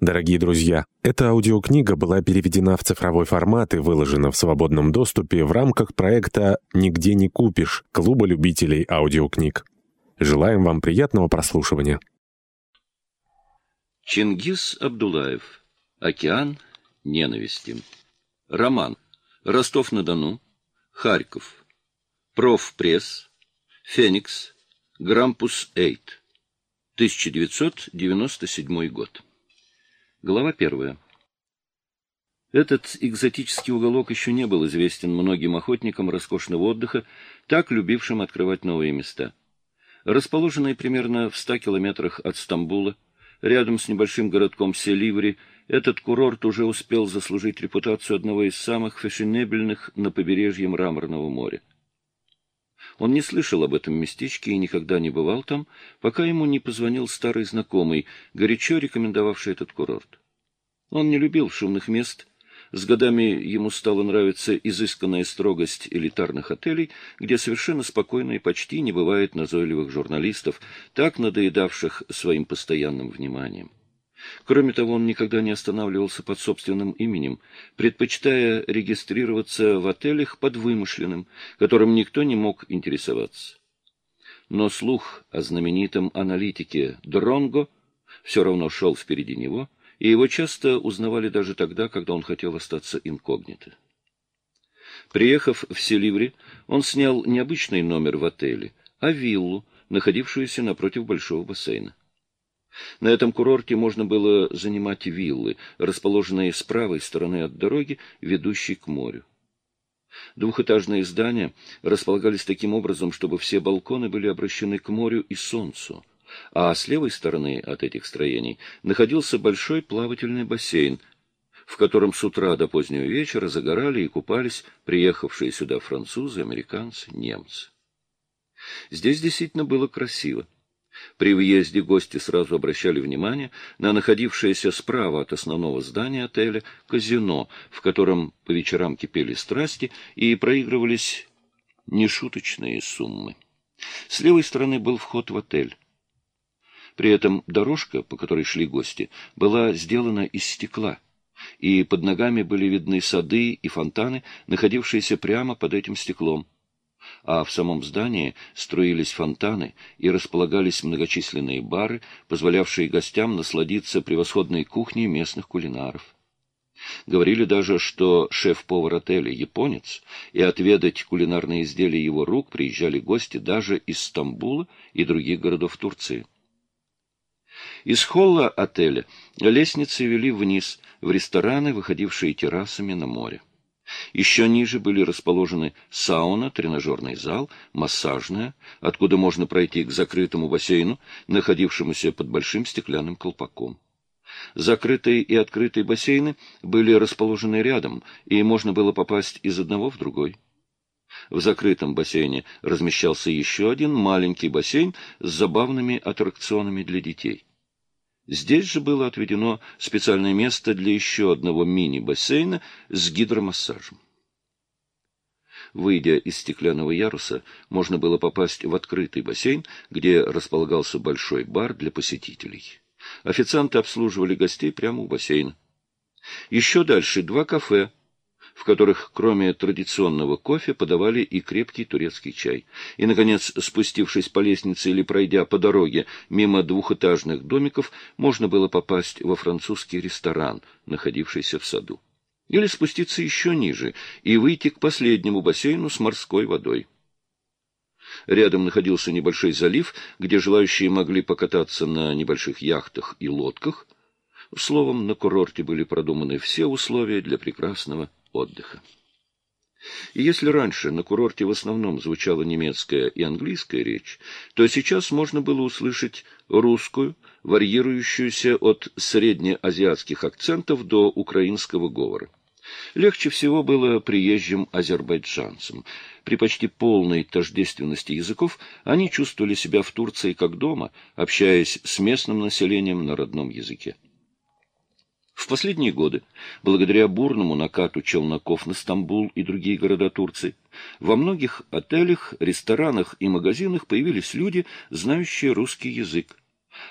Дорогие друзья, эта аудиокнига была переведена в цифровой формат и выложена в свободном доступе в рамках проекта «Нигде не купишь» Клуба любителей аудиокниг. Желаем вам приятного прослушивания. Чингис Абдулаев. Океан ненависти. Роман. Ростов-на-Дону. Харьков. Профпресс. Феникс. Грампус-8. 1997 год. Глава первая. Этот экзотический уголок еще не был известен многим охотникам роскошного отдыха, так любившим открывать новые места. Расположенный примерно в ста километрах от Стамбула, рядом с небольшим городком Селиври, этот курорт уже успел заслужить репутацию одного из самых фешенебельных на побережье Мраморного моря. Он не слышал об этом местечке и никогда не бывал там, пока ему не позвонил старый знакомый, горячо рекомендовавший этот курорт. Он не любил шумных мест. С годами ему стала нравиться изысканная строгость элитарных отелей, где совершенно спокойно и почти не бывает назойливых журналистов, так надоедавших своим постоянным вниманием. Кроме того, он никогда не останавливался под собственным именем, предпочитая регистрироваться в отелях под вымышленным, которым никто не мог интересоваться. Но слух о знаменитом аналитике Дронго все равно шел впереди него, и его часто узнавали даже тогда, когда он хотел остаться инкогнито. Приехав в Селиври, он снял не обычный номер в отеле, а виллу, находившуюся напротив большого бассейна. На этом курорте можно было занимать виллы, расположенные с правой стороны от дороги, ведущей к морю. Двухэтажные здания располагались таким образом, чтобы все балконы были обращены к морю и солнцу, а с левой стороны от этих строений находился большой плавательный бассейн, в котором с утра до позднего вечера загорали и купались приехавшие сюда французы, американцы, немцы. Здесь действительно было красиво. При въезде гости сразу обращали внимание на находившееся справа от основного здания отеля казино, в котором по вечерам кипели страсти и проигрывались нешуточные суммы. С левой стороны был вход в отель. При этом дорожка, по которой шли гости, была сделана из стекла, и под ногами были видны сады и фонтаны, находившиеся прямо под этим стеклом а в самом здании строились фонтаны и располагались многочисленные бары, позволявшие гостям насладиться превосходной кухней местных кулинаров. Говорили даже, что шеф-повар отеля японец, и отведать кулинарные изделия его рук приезжали гости даже из Стамбула и других городов Турции. Из холла отеля лестницы вели вниз, в рестораны, выходившие террасами на море. Еще ниже были расположены сауна, тренажерный зал, массажная, откуда можно пройти к закрытому бассейну, находившемуся под большим стеклянным колпаком. Закрытые и открытые бассейны были расположены рядом, и можно было попасть из одного в другой. В закрытом бассейне размещался еще один маленький бассейн с забавными аттракционами для детей. Здесь же было отведено специальное место для еще одного мини-бассейна с гидромассажем. Выйдя из стеклянного яруса, можно было попасть в открытый бассейн, где располагался большой бар для посетителей. Официанты обслуживали гостей прямо у бассейна. Еще дальше два кафе — в которых кроме традиционного кофе подавали и крепкий турецкий чай. И, наконец, спустившись по лестнице или пройдя по дороге мимо двухэтажных домиков, можно было попасть во французский ресторан, находившийся в саду. Или спуститься еще ниже и выйти к последнему бассейну с морской водой. Рядом находился небольшой залив, где желающие могли покататься на небольших яхтах и лодках. Словом, на курорте были продуманы все условия для прекрасного отдыха. И если раньше на курорте в основном звучала немецкая и английская речь, то сейчас можно было услышать русскую, варьирующуюся от среднеазиатских акцентов до украинского говора. Легче всего было приезжим азербайджанцам. При почти полной тождественности языков они чувствовали себя в Турции как дома, общаясь с местным населением на родном языке. В последние годы, благодаря бурному накату челноков на Стамбул и другие города Турции, во многих отелях, ресторанах и магазинах появились люди, знающие русский язык,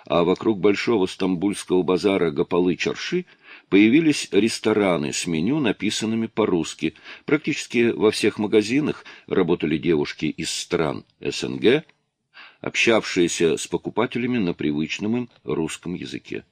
а вокруг большого стамбульского базара Гапалы-Чарши появились рестораны с меню, написанными по-русски. Практически во всех магазинах работали девушки из стран СНГ, общавшиеся с покупателями на привычном им русском языке.